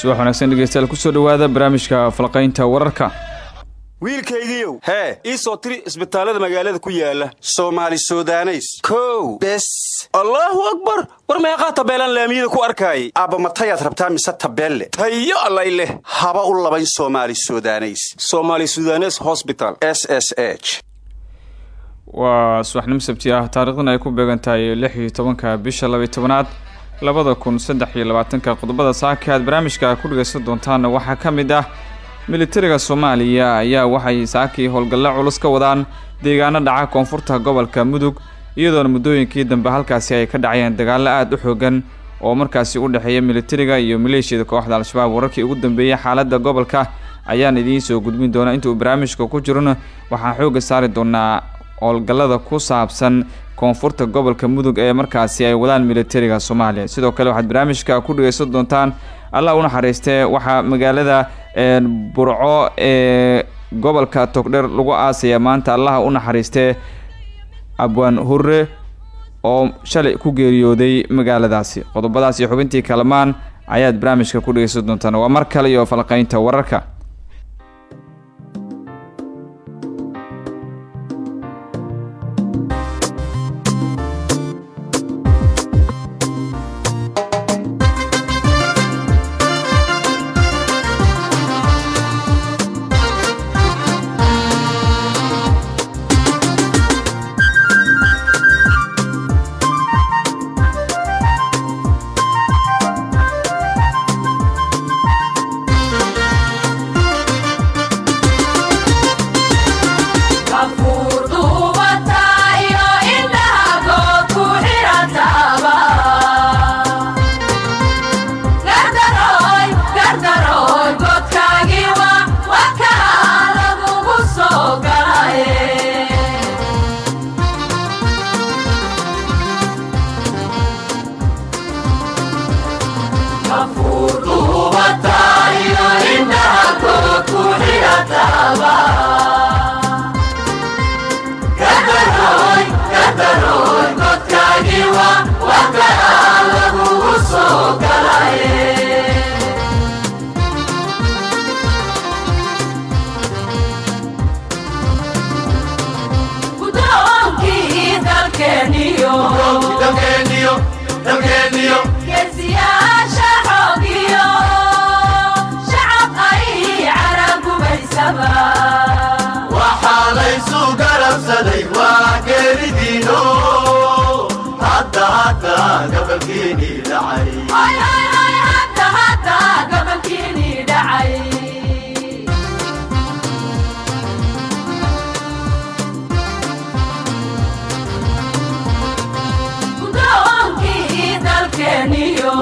subax wanaagsan dhegeystayaal ku soo dhowaada barnaamijka falqaynta wararka. Wiilkaygiiow hee ii soo tiri isbitaallada magaalada ku yaalla soomaali sudaneys. Kow bes. Allaahu akbar! War meeqaa tabeelaan laamiyada ku arkaayay? Aabba matayaad rabtaa mise tabeelle? Tayo allay leh. Haba u labayn soomaali sudaneys. Soomaali sudanes hosbital s s h. Waa subaxnimo sabti ah taariikhduna ay ku beegan tahay lix iyo tobanka bisha labaiy tobanaad labada kun saddex iyo labaatanka qodobada saaka aad barnaamijka ku dhegaysan doontaanna waxaa ka mid ah militariga soomaaliya ayaa waxay saakii howlgalla culus ka wadaan deegaano dhaca koonfurta gobolka mudug iyadoona muddooyinkii dambe halkaasi ay ka dhacayeen dagaallo aada u xoogan oo markaasi u dhexeeya militariga iyo maleeshiyada kooxda al-shabaab. Wararkii ugu dambeeyay xaaladda gobolka ayaan idiin soo gudbin doonaa. Inta uu barnaamijka ku jirona waxaan xoogga saari doonaa howlgallada ku saabsan koonfurta gobolka mudug ee markaasi ay wadaan militariga soomaaliya. Sidoo kale waxaad barnaamijka ku dhegeysan doontaan allah u naxariistee waxaa magaalada burco ee gobolka togdher lagu aasaya. Maanta allaha u naxariistee abwaan hurre oo shalay ku geeriyooday magaaladaasi. Qodobadaas xubintii kalamaan ayaad barnaamijka ku dhegeysan doontaan. Waa mar kale iyo falqaynta wararka waa xaalay suu garabsaday waa geeridii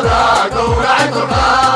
furduubata iyo indhaha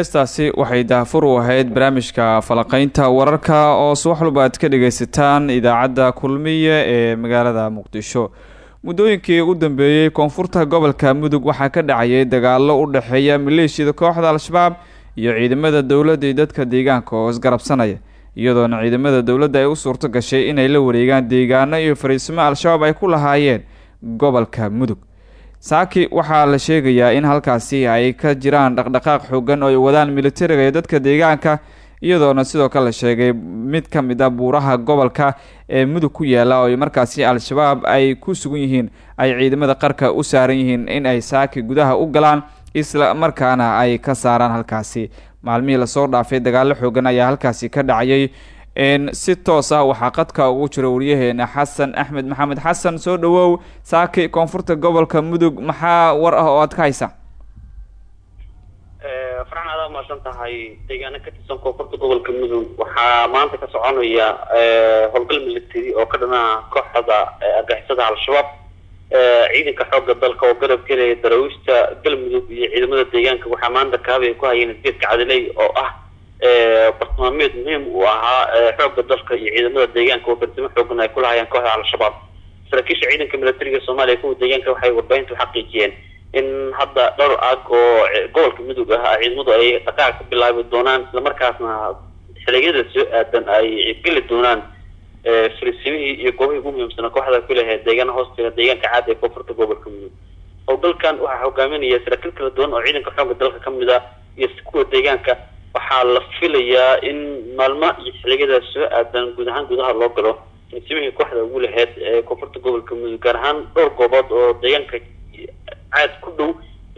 heestaasi waxay daafur u ahayd barnaamijka falaqeynta wararka oo subax walba aad ka dhageysataan idaacadda kulmiye ee magaalada muqdisho. Muddooyinkii ugu dambeeyey koonfurta gobolka mudug waxaa ka dhacayay dagaalo u dhexeeya maleeshiyada kooxda al-shabaab iyo ciidamada dowladda iyo dadka deegaanka oo isgarabsanaya iyadoona ciidamada dowladda ay u suurto gashay inay la wareegaan deegaano iyo fariisimo al-shabaab ay ku lahaayeen gobolka mudug saaki waxaa la sheegayaa in halkaasi ay ka jiraan dhaqdhaqaaq xoogan oo ay wadaan militariga iyo dadka deegaanka iyadoona sidoo kale la sheegay mid ka mid a buuraha gobolka ee mudug ku yaalla oo markaasi al-shabaab ay ku sugan yihiin ay ciidamada qarka u saaran yihiin in ay saaki gudaha u galaan isla markaana ay ka saaraan halkaasi. Maalmihii la soo dhaafay dagaalo xoogan ayaa halkaasi ka dhacayay si toos ah waxaa qadka ugu jira waryaheena xasan axmed maxamed. Xasan soo dhawow saaki koonfurta gobolka mudug maxaa war ah oo aad ka haysaa? Farxan adaa mahadsan tahay. Deegaano ka tirsan koonfurta gobolka mudug waxaa maanta ka soconaya howlgal military oo ka dhana kooxda argixisada al-shabaab. Ciidanka xoogga dalka oo garab gelaya daraawiishta galmudug iyo ciidamada deegaanka waxaa maanta kaabay ku hayeen geedka cadiley oo ah bartilmaameed muhiim uu ahaa xoogga dalka iyo ciidamada deegaanka oo farsimo xoogan ay ku lahayeen kooxda al-shabaab. Saraakiisha ciidanka militariga soomaaliya kuwa deegaanka waxay warbaahintu xaqiijiyeen in hadda dhowr aag oo gobolka mudug ah ciidamadu ay dhaqaaq ka bilaabi doonaan islamarkaasna xiligyada soo aadan ay geli doonaan farisimihii iyo goobihii ugu muhiimsana kooxda ku lahayd deegaana hoosteeda deegaanka caada ee koonfurta gobolka mudug howlgalkan waxaa hogaaminaya saraakiil kala duwan oo ciidanka xoogga dalka ka mid ah iyo kuwa deegaanka waxaa la filayaa in maalmo iyo xiligyada soo aadan guud ahaan gudaha loo galo farisimihii kooxda ugu lahayd ee koonfurta gobolka mudug gaar ahaan dhowr goobood oo deegaanka caad ku dhow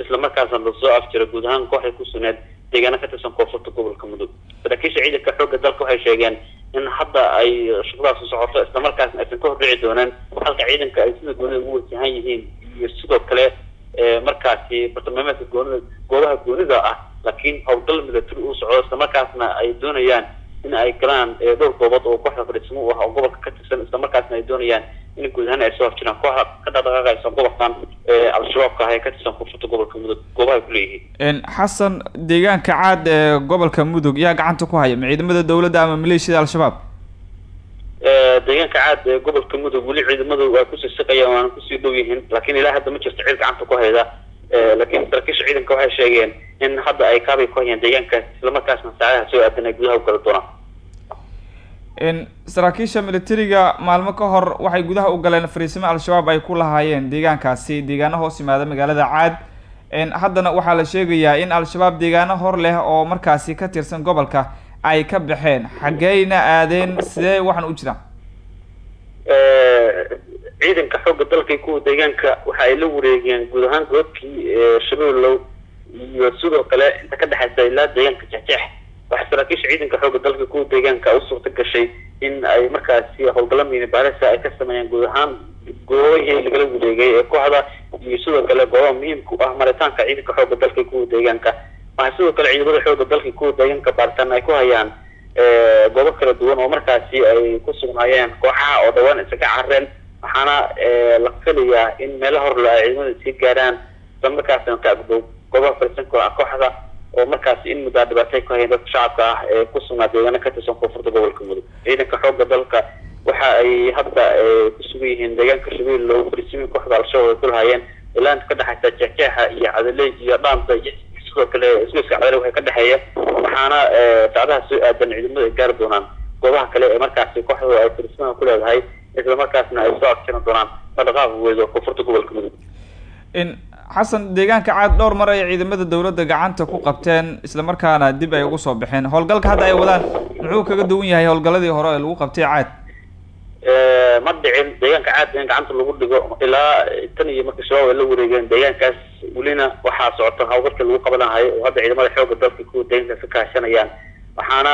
islamarkaasna la soo afjira guud ahaan kooxda ku sugneed deegaano ka tirsan koonfurta gobolka mudug. Saraakiisha ciidanka xoogga dalka waxay sheegeen in hadda ay shaqadaas u socoto islamarkaasna aysan ka hordhici doonaan halka ciidanka ay sida goonida ugu wajahan yihiin. Iyo sidoo kale markaasi bartilmaameedka goonida goobaha goonida ah laakiin howlgal military uu socdo islamarkaasna ay doonayaan in ay galaan dhowr goobood oo kooxda fadhiismo u ah oo gobolka ka tirsan islamarkaasna ay doonayaan in guud ahaan ay soo afjiraan kooxda ka dhaqdhaqaaqaysa gobolkan al-shabaabka ah ee ka tirsan koonfurta gobolka mudug goobaha ay kuleeyihiin xasan deegaanka caad ee gobolka mudug yaa gacanta ku haya ma ciidamada dowladda ama maleeshiyada al-shabaab? Deegaanka caad ee gobolka mudug weli ciidamadu waa ku sii siqayaan waana ku sii dhow yihiin laakiin ilaa hadda ma jirto cid gacanta ku hayda. Laakiin saraakiisha ciidanka waxay sheegeen in hadda ay kaabay ku hayaan deegaankaas islamarkaasna saacadaha soo aadan ay gudaha u gala doonaan saraakiisha militariga maalmo ka hor waxay gudaha u galeen fariisimo al-shabaab ay ku lahaayeen deegaankaasi. Deegaano hoos yimaada magaalada caad. Haddana waxaa la sheegayaa in al-shabaab deegaano hor leh oo markaasi ka tirsan gobolka ay ka baxeen. Xaggeyna aadeen sidee waxaan u jiraan ciidanka xoogga dalka kuwa deegaanka waxa ay la wareegeen guud ahaan goobkii shabeellow iyo sidoo kale inta ka dhexaysa ilaa deegaanka jexjeex waxaa saraakiisha ciidanka xoogga dalka kuwa deegaanka u suurta gashay in ay markaasi howlgalla miinibaarisa ay ka sameeyaan guud ahaan goobahii lagala wareegay ee kooxda iyo sidoo kale goobaha muhiimka ah maritaanka ciidanka xoogga dalka kuwa deegaanka. Waxaa sidoo kale ciidamada xoogga dalka kuwa deegaanka baaritaan ay ku hayaan goobo kala duwan oo markaasi ay ku sugnaayeen kooxaha oo dhawaan isaga carareen waxaana la filayaa in meelo horle ay ciidamada sii gaaraan islamarkaasna ka agdow goobaha farisanka kooxda oo markaasi in muddaa dhibaatay ku hayeen dadka shacabka ah ee ku sugnaa deegaano ka tirsan koonfurta gobolka mudug ciidanka xoogga dalka waxa ay hadda ku sugan yihiin deegaanka shabeellow farisimii kooxda al-shabaab ay ku lahaayeen. Ilaa inta ka dhexaysa jeexjeexa iyo cadaley iyo dhaanta iyo sidoo kale isgoyska cadaley waxay ka dhexeeya waxaana saacadaha soo aadan ciidamada ay gaari doonaan. Goobaha kale ee markaasi kooxda ay farisimada ku leedahay islamarkaasna ay soo afjiran doonaan. Dhaqdhaqaaqa weedo koonfurta gobolka mudug xasan deegaanka caad dhowr mar ay ciidamada dowladda gacanta ku qabteen islamarkaana dib ay ugu soo baxeen. Howlgalka hadda ay wadaan muxuu kaga duwan yahay howlgalladii hore ee lagu qabtay caad? Ma dhicin. Deegaanka caad in gacanta lagu dhigo ilaa tan iyo markii shabaab ay la wareegeen deegaankaas welina waxaa socota hawlgalkii lagu qabanahayo oo hadda ciidamada xoogga dalka kuwa deegaanka ka kaashanayaan. Waxaana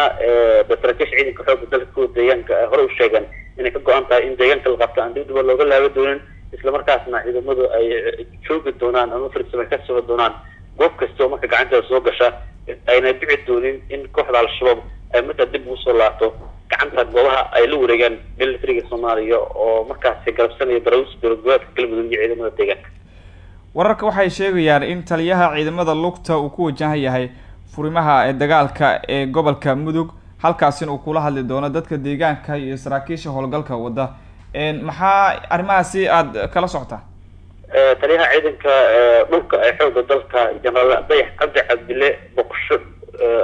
saraakiisha ciidanka xoogga dalka kuwa deegaanka hore u sheegeen inay ka go-an tahay in deegaanka la qabto aan dib looga laaba doonin islamarkaasna ciidamadu ay joogi doonaan ama farsamo ka suga doonaan goob kasta oo marka gacanteeda soo gasha ayna dhici doonin in kooxda al-shabaab ay markaa dib ugu soo laabto. Gacanta goobaha ay la wareegaan militariga soomaaliya oo markaasi garabsanaya daraawiista dowlad goboleedka galmudug iyo ciidamada deegaanka. Wararka waxay sheegayaan in taliyaha ciidamada lugta uu ku wajahan yahay furimaha dagaalka ee gobolka mudug halkaasina uu kula hadli doono dadka deegaanka iyo saraakiisha howlgalka wada maxaa arrimahaasi aada kala socotaa taliyaha ciidanka dhulka ee xooga dalka jenaraal dayax cabdi cabdile boqosho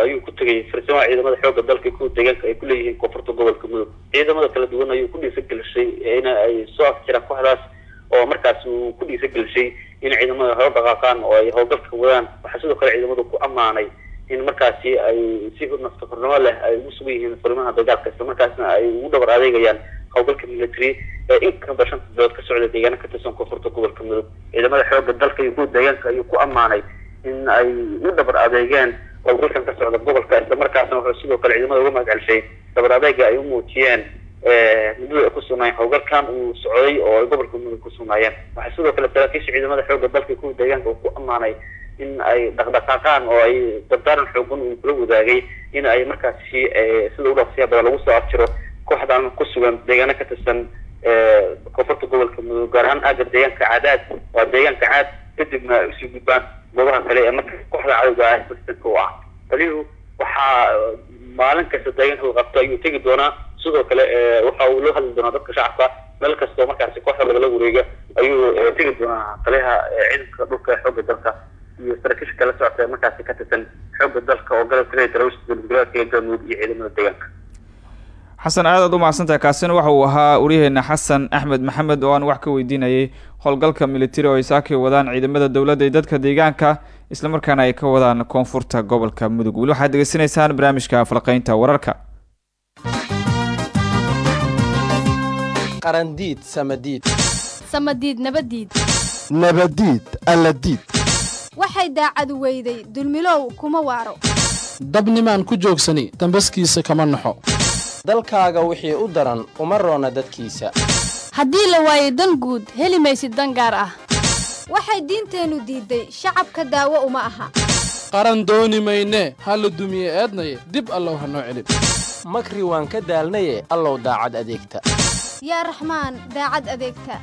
ayuu ku tegay. Farsimaha ciidamada xooga dalka kuwa deegaanka ay kuleeyihiin koonfurta gobolka mudug. Ciidamada kala duwan ayuu ku dhiisagelishay in ay soo afjiraan kooxdaas oo markaas uu ku dhiisagelishay in ciidamada hor dhaqaaqaan oo ay howlgalka wadaan. Waxaa sidoo kale ciidamadu ku ammaanay in markaasi ay si nafta hornimo leh ay ugu sugan yihiin furimaha dagaalka isla markaasna ay ugu dhabar adeegayaan howlgalka military ee in kaba shanta bilood ka socda deegaana ka tirsan koonfurta gobolka mudug ciidamada xooga dalka iyo kuwa deegaanka ayuu ku ammaanay in ay u dhabar adeegeen howlgalkan ka socda gobolka. Isla markaasna wuxuu sidoo kale ciidamada uga magacelshay dhabar adeega ay u muujiyeen muddada ay ku sugnaayeen howlgalkan uu socday oo ay gobolka mudug ku sugnaayeen waxaa sidoo kale saraakiisha ciidamada xooga dalka iyo kuwa deegaanka uu ku ammaanay in ay dhaqdhaqaaqaan oo ay dardaaran xoogan uu kula wadaagay in ay markaasi sida u dhaqsiya badan lagu soo afjiro kooxdan ku sugan deegaano ka tirsan koonfurta gobolka mudug gaar ahaan aaga deegaanka cadaad. Waa deegaanka caad kadibna u sii gudbaan goobaha kale ee marka kooxda cadowga ah bartanka u ah. Taliyuhu waxaa maalin kasta deegaanka la qabto ayuu tegi doonaa. Sidoo kale waxa uu loo hadli doonaa dadka shacabka meel kastoo markaasi kooxda lagala wareega ayuu tegi doonaa taliyaha ciidanka dhulka ee xooga dalka. Iyo saraakiisha kala socota ee markaasi ka tirsan xooga dalka oo galab tirada talawishta dowladgoboleedka galmudug iyo ciidamada deegaanka xasan aad aad u mahadsantahay kaasina waxa uu ahaa waryaheena xasan axmed maxamed oo aan wax ka weydiinayay howlgalka militari oo ay saakay wadaan ciidamada dowladda iyo dadka deegaanka islamarkaana ay ka wadaan koonfurta gobolka mudug. Weli waxaad degeysanaysaan barnaamijka falqeynta wararka. Qarandiid samadiid. Samadiid nabadiid. Nabadiid alladiid. Waxay daacadu weyday dulmilow kuma waaro. Dabnimaan ku joogsani dambaskiisa kama naxo dalkaaga wixii u daran uma roona dadkiisa. Haddii la waayo dan guud heli maysid dan gaar ah. Waxay diinteennu diidday shacabka daawo uma aha. Qaran dooni mayne ha la dumiye eednaye dib allow ha noo celin. Makri waan ka daalnaye allow daacad adeegta. Yaa raxmaan daacad adeegta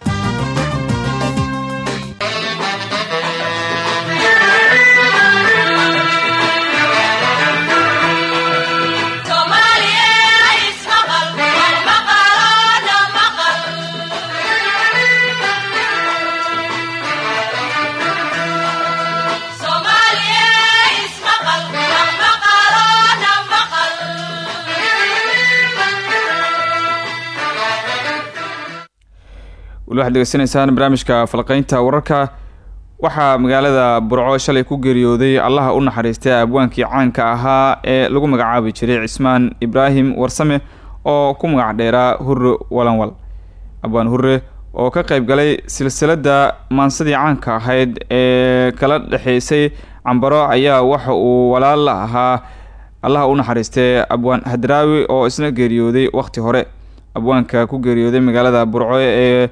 weli waxaad degeysanaysaan barnaamijka falqeynta wararka. Waxaa magaalada burco shalay ku geeriyooday allaha u naxariistay abwaankii caanka ahaa ee lagu magacaabi jiray cismaan ibraahim warsame oo ku magac dheeraa hurre walanwal. Abwaan hurre oo ka qayb galay silsiladda maansadii caanka ahayd ee kala dhexeysay cambaro ayaa waxa uu walaal ahaa. Allaha u naxariistay abwaan hadraawi oo isna geeriyooday wakhti hore. Abwaanka ku geeriyooday magaalada burco ee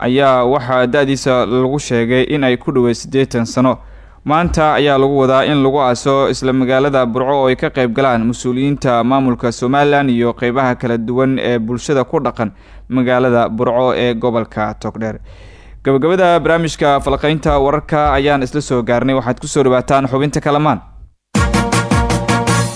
ayaa waxaa da-diisa lagu sheegay in ay ku dhowey siddeetan sano. Maanta ayaa lagu wadaa in lagu aaso isla magaalada burco oo ay ka qayb galaan mas'uuliyiinta maamulka somalilan iyo qeybaha kala duwan ee bulshada ku dhaqan magaalada burco ee gobolka togdheer gabagabada barnaamijka falqeynta wararka ayaan isla soo gaarnay. Waxaad ku soo dhawaataan xubinta kalamaan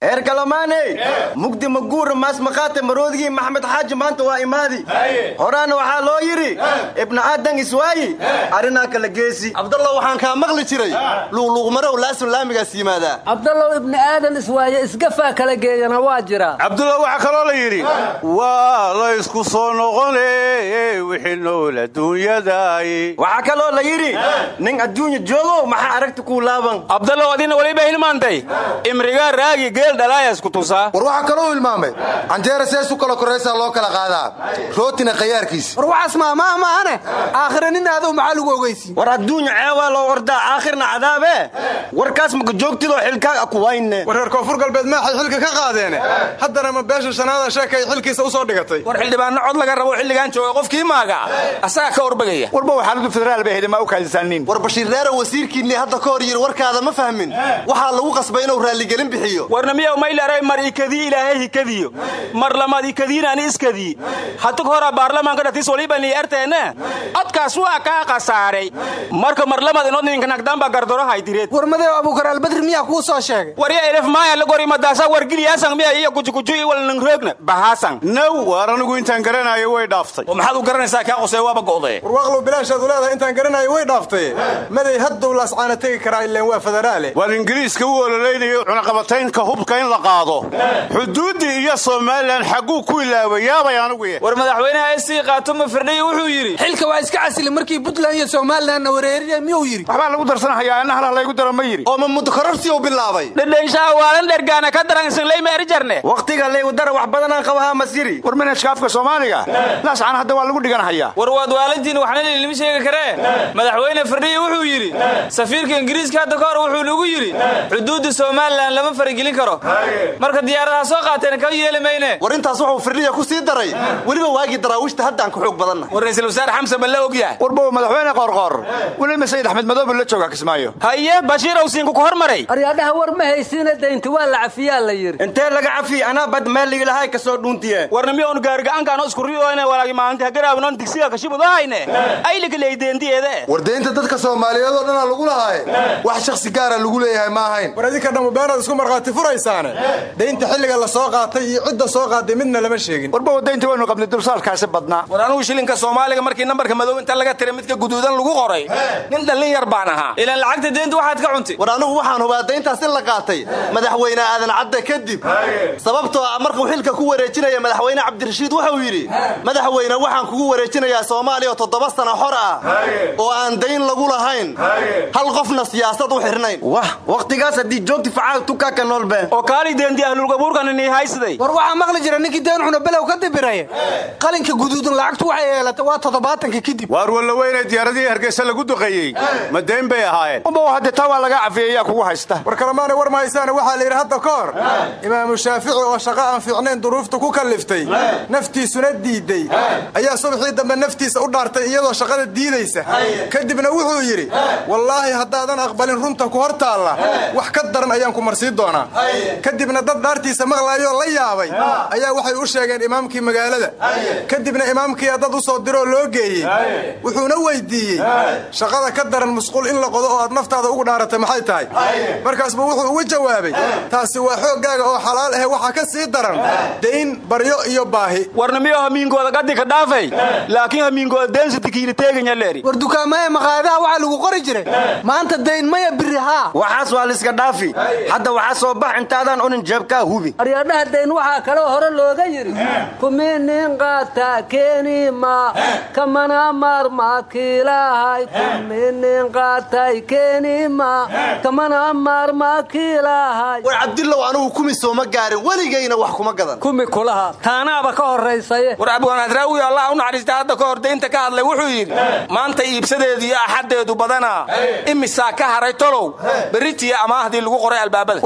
eer kalamaaney mugdi maguura maas maqaate maroodigii maxmed xaaji maanta waa imaadi. Horaana waxaa loo yidhi ibna aadan iswaayi arrinaa kala geesi. Cabdallow waxaan kaa maqli jiray. Luuqluuqmarow laasun laamigaas yimaadaa cabdallow ibni aadan iswaaye isgafaa kala geeyana waa jiraa cabdullow waxaa kaloo la yidhi waa la ysku soo noqone wixii nool adduunyadaay waxaa kaloo la yidhi nin adduunya joogow maxaa aragti kuu laaban? Cabdallow adina waliba hilmaantay. Imrigaa raagi war waxaa kaloo ilmaamay canjeera seesu kala koraysaa loo kala qaadaa? Rootina khayaarkiisa war waxaas maamaah maahane aakhira nin aadow maxaa lagu ogeysiin war adduunya ceewaa loo ordaa aakhirna cadaabe warkaas maka joogtidoo xilkaaga kuwayne? War reer koonfur galbeed maaxay xilka ka qaadeene? Haddana ma beesha shanaada sheekay xilkiisa u soo dhigatay? War xildhibaanno cod laga rabo xilligan jooga qofkii maaga. Asaga ka orbagaya warba waxaaladu federaal bay hedi ma u kaalisaaniin war bashiir reere wasiirkiinni hadda ka hor yidhi warkaada ma fahmin. Waxaa lagu qasbay inuu raalligelin bixiyo. Warna miyaw maylaray mar ikadii ilaahay hikadiyo mar lamaad ikadiinani iskadii hatu ka hora baarlamaanka dhatis walibani erteene codkaas waa kaa khasaaray. Marka mar lamad inodninkanagdamba gardoro haytireed war madew abuukar albadri miyaa kuu soo sheegay? Warya elef maaya lagori madaasa wargiliyaasan miya iyo kujukuju iyo walnangroogna bahaasan naw waar anigu intaan garanayo way dhaaftay. Oo maxaad u garanaysaa kaa qosee waaba go'dee? War waaqlow bilaashaad u leedahay intaan garanayo way dhaaftay. Maday haddow laascaana tegi karaa ileen waa federaale waan ingiriiska u ololeynayo cunaqabataynka hubka in la qaado. Xuduuddii iyo somalilan xagguu ku ilaaway. Yaabay anigu war madaxweynaha sc qaatumo firdhiy wuxuu yidhi xilka waa iska casili markii puntland iyo somalilanna wareeriya miyuu yidhi? Waxbaa lagu darsanahayaa ina halah laygu daro ma yidhi. Oo ma mudakororsi u bilaabay dhedhenshaha waalan dhergaana ka daran isinleyma erijarne wakhtiga leywdara wax badanaan qabahaa masiri war manhajka afka soomaaliga? Laascaan hadda waa lagu dhiganahayaa. War waad waalantiin waxna lilima sheegi karee madaxweyne firdhiyi wuxuu yidhi safiirka ingiriiska hadda ka hor wuxuu nagu yidhi xuduudda somalilan lama faragelin karo marka diyaaradaha soo qaateen ka yeeli mayne. War intaas wuxuu firdhiya ku sii daray. Weliba waagii daraawiishta haddaan ku xoog badanna. War ra'iisul wasaare xamse ma la ogyahay? Warba madaxweyne qoorqoor weliba sayid axmed madoobe la jooga kismaayo haye bashiir awsiinku ku hormaray. Aryaadhaha war ma haysiina daynti waa la cafiyaa la yidhi. Intee laga cafiy anaa bad meeligi lahay ka soo dhuuntiye. Warna miyoon gaarigacankaano iskurriyoone walaagi maalinta garaawnon digsiga kashibudohayne aylikaleydeendiyeede war deynta dadka soomaaliyeed oo dhanaa lagu lahaaye wax shakhsi gaara lagu leeyahay ma ahayn. War idinka dhammu beenaad isku markhaati furaysaane daynta xilliga la soo qaatay iyo cidda soo qaaday midna lama sheegin. Warba daynta waynu qabnay dulsaarkaasi badnaa. War anugu shilinka soomaaliga markii nambarka madow inta laga tira midka guduudan lagu qoray nin dhallin yar baan ahaa. Ilaan lacagta deynta waxaad ka cuntay war anigu waxaan hubaa dayntaas in la qaatay. Madaxweyne aadan cadde kadib. Sababtoo ah markuu xilka ku wareejinaya madaxweyne cabdirashiid wuxuu yidhi madaxweyne waxaan kugu wareejinayaa soomaaliya oo toddoba sana xor ah oo aan dayn lagu lahayn. Hal qofna siyaasad u xirnayn. Wah wakhtigaas haddii joogti facaal tukaaka noolbe oo kaali deendi ahlulgabuurkan inii haysaday war waxaa maqli jira ninkii deen xuna below ka dibiraya qalinka guduudan lacagtu waxay yeelatay waa toddobaatanka kadib waar wallaweyne diyaaradihii hargeysa lagu duqeeyey. Ma dayn bay ahaayeen. Uba hadde taa waa laga cafiyey yaa kugu haysta. War kalemaana war mahaysaane waxaa la yidhi hadda ka hor imaamu shaafici oo shaqo aan fiicnayn duruufta ku kalliftay naftiisuna diidey ayaa subxii dambe naftiisa u dhaartay iyadoo shaqada diidaysa. Kadibna wuxuu yidhi wallaahi haddaadan aqbalin runta ku hor taalla wax ka daran ayaan ku marsii doonaa kadibna dad dhaartiisa maqlaayoo la yaabay. Ayaa waxay u sheegeen imaamkii magaalada. Kadibna imaamkiia dad u soo diroo loo geeyey. Wuxuuna weyddiiyey shaqada ka daran musqul in la qodo oo aad naftaada ugu dhaaratay maxay tahay? Markaasbuu wuxuu ugu jawaabay taasi waa xooggaaga oo xalaal ahe waxaa ka sii daran. Dayn baryo iyo baahi. Warna miyo hamiinkooda gaddi ka dhaafay laakiin hamiinkooda deensitikiili teeganyaleeri war dukaamaya maqaayadaha waxaa lagu qori jiray. Maanta dayn maya biri haa. Waxaas waa liska dhaafi. Hadda waxaa soo bax intaadaan unin jeebkaa hubi. Aryaadhaha dayn waxaa kaloo hore looga yidhi kuminin qaata keenima kamana maarmaakiilahay kuminin qaatay keenima kamana maarmaakiilahay war cabdillow anugu kumi sooma gaarin weligayna wax kuma gadan. Kumi kulaha taanaaba ka horraysaye. War abwaanadraawi allah u naxariista hadda ka hor daynta ka hadlay wuxuu yidhi maanta iibsadeedu iyo axaddeedu badanaa imisaa ka haray tolow berritiya amaahdii lagu qoray albaabada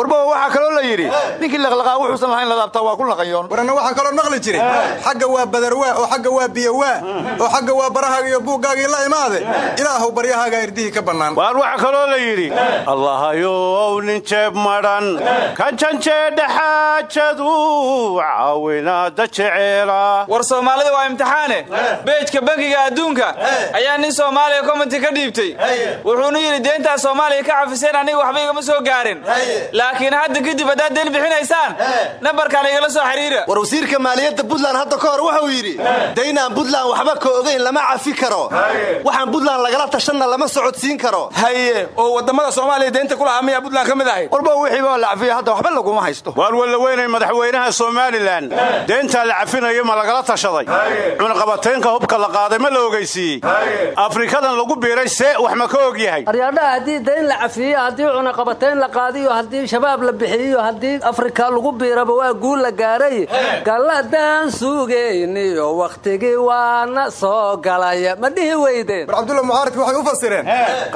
la yidhi ninkii laqlaqaa wuxuusan lahayn ladaabtaa waa ku laqayoon. Warana waxaa kaloo maqli jiray. Xagga waa badarwaa oo xagga waa biyowaa oo xagga waa barahaaga iyo buuggaagii la imaade. Ilaahuw baryahaagaa irdihii ka bannaan. Waar waxaa kaloo la yidhi allahayow nin jeeb madhan ka janjeedha xaajadu caawinaada jeceela. War soomaalida waa imtixaane. Beejka bankiga adduunka ayaa nin soomaaliya commenti ka dhiibtay. Wuxuuna yidhi deyntaa soomaaliya ka cafiseen aniga waxba igama soo gaarin. Laakiin hadda kadib haddaad deen bixinaysaan. Nambarkaan igala soo xiriira. War wasiirka maaliyadda puntland hadda ka hor wuxuu yidhi daynaan puntland waxba ka ogayn lama cafi karo. Waxaan puntland lagala tashanna lama socodsiin karo. Haye. Oo waddamada soomaaliya deynta ku lahaa miyaa ka mid ahayd warba wixii baa la cafiya hadda waxba laguma haysto. Waar wallaweynay madaxweynaha somalilan deyntaa la cafinayo ma lagala tashaday. Cunaqabataynka hubka la qaaday ma la ogeysiiyey afrikadan lagu biiray see wax ma ka og yahay. Haddii dayn la cafiyo haddii cunaqabatayn la qaadiyo haddii shabaab la bixiyo iyo haddii afrika lagu biiraba waa guul la gaaray galladaan sugayniyo wakhtigii waana soo galaya. Ma dhihi weydeen? War cabdulla mucaaradki waxay u fasireen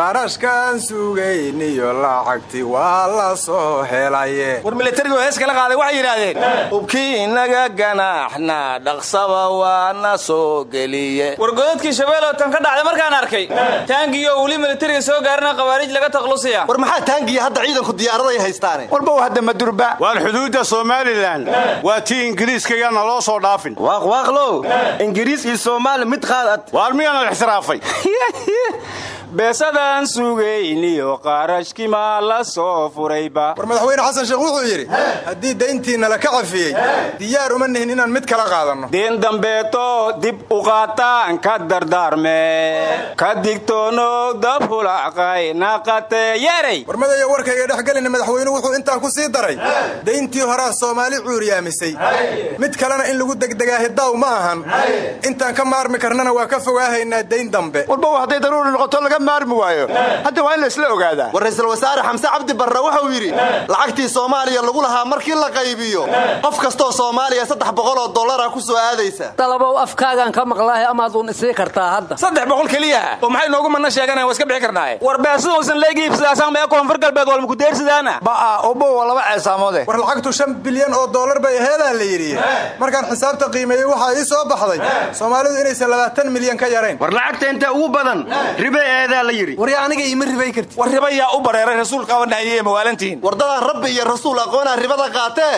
qarashkaan sugayniyo lacagti waa la soo helaye war milatarigu hees kala qaaday waxay yidhaahdeen ubkii inaga ganaaxna dhaqsaba waana soo geliye war godadkii shabeelow tan ka dhacday markaan arkay taangiyo weli militariga soo gaarina qabaarij laga taqlusaya war maxaa taangiya hadda ciidanku diyaaraday haystaane madurba waan xuduudda somalilan waa tii ingiriiska yaana loo soo dhaafin. Waaqwaaqlow ingiriis iyo soomaali mid qaadad. Waar miyaanad ixtiraafay beesadaan sugayniyo qarashkimaa la soo furayba war madaxweyne xasan sheekh wuxuu yidhi haddii dayntiinna la ka cafiyey diyaar uma nihin inaan mid kala qaadanno. Deen dambeeto dib u qaataan ka dardaarme. Ka digtoonow dab hulacqay naqatee yarey warmadayo warkayga dhexgelina madaxweynuhu wuxuu intaa ku sii daray. Dayntii horaa soomaali cuuriyaamisay mid kalena in lagu degdegaahi daaw ma ahan. Intaan ka maarmi karnana waa ka fogaahaynaa dayn dambe maarmi waayo. Hadda waa in la isla ogaadaa. War ra'iisul wasaare xamse cabdi barre wuxuu yidhi lacagtii soomaaliya lagu lahaa markii la qaybiyo qof kastoo soomaaliya saddex boqol oo dollara ku soo aadaysa. Dalabow afkaagaan ka maqlaahay amaaduun isii kartaa hadda? Saddex boqol keliya? Oo maxay noogu manna sheeganayan waa iska bixi karnaaye. War beesadausan leegiibsadaasan mee koonfur galbeed walma ku deersadaana ba'a obow waa laba ceesaamoode war lacagtu shan bilyan oo dollar bay aheedaa la yidhi. Markaan xisaabta qiimeeyey waxaa ii soo baxday. Soomaalidu inaysan labaatan milyan ka yarayn. War lacagta inta ugu badan ribe eedaa la yidhi. Warya aniga iima ribay karti war riba yaa u bareeray rasuul qabanahayey mawaalantiin wardadaan rabbi iyo rasuul aqoonaa ribada qaatee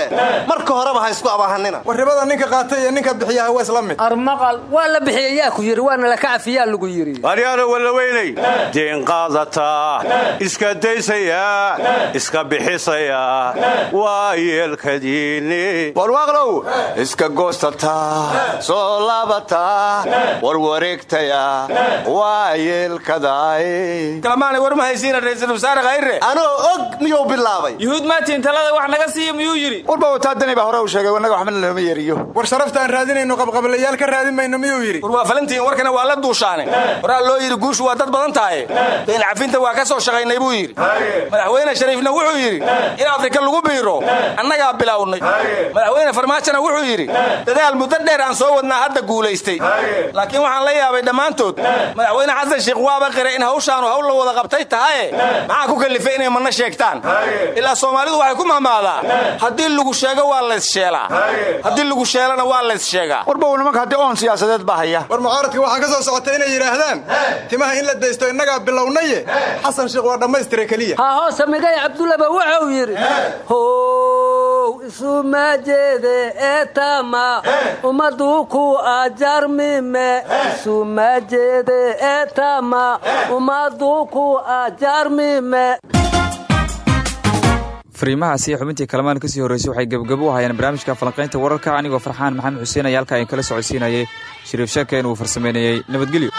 marka horeba ha isku abahanina. War ribada ninka qaatay iyo ninka bixiyaha waa isla mid. Armaqal waa la bixiya yaa ku yidhi waana laka cafiyaa lagu yidhi. Waryaada wallaweynay deen qaadataa iska daysaya iska bixisaya waa yeelkadiini warwaaqlow iska goosataa soo laabataa warwareegtaya waa yeelkadaay kalamaanay war ma haysiina ra'iisul wasaare khayre? Anoo og miyuu bilaabay? Yuhuud maatiin talada wax naga siiya miyuu yidhi? Warba wataadani baa hore u sheegay wanaga waxbana looma yeeriyo war sharaftaan raadinayno qabqablayaal ka raadin mayno miyuu yidhi? War waa falantiin warkana waa la duushaane. Horaa loo yidhi guushu waa dad badan tahay dayn cafinta waa ka soo shaqaynay buu yidhi. Madaxweyne shariifna wuxuu yidhi in afrika lagu biiro annagaa bilownay madaxweyne farmaajona wuxuu yidhi dadaal muddo dheer aan soo wadnaa hadda guulaystay. Laakiin waxaan la yaabay dhammaantood madaxweyne xasan sheekh waaba qiray in hawshaanu hawl la wada qabtay tahaye maxaa ku kallifay inay manna sheegtaan? Ilaa soomaalidu waxay ku mahmaadaa haddii lagu sheego waa layssheelaa haddii lagu sheelana waa layssheegaa warbow nimanka haddii oon siyaasadeed baa haya. War mucaaradka waxaa ka soo socotay inay yidhaahdaan timaha in la daysto innagaa bilownaye. Xasan sheekh waa dhammaystira keliya. Ha hoose migay cabdullaba wuxuu yidhi how isuma jeede eetama ummadu ku ajarmime isuma jeede eetama ummadu ku ajarmime fariimahaasi xubintii kalamaan ka sii horreysay waxay gebgabo u hayaan barnaamijka falanqaynta wararka anigoo farxaan maxamed xuseen ayaa halkaa in kala socodsiinayay shariif sheekeen uu farsameynayey nabadgelyo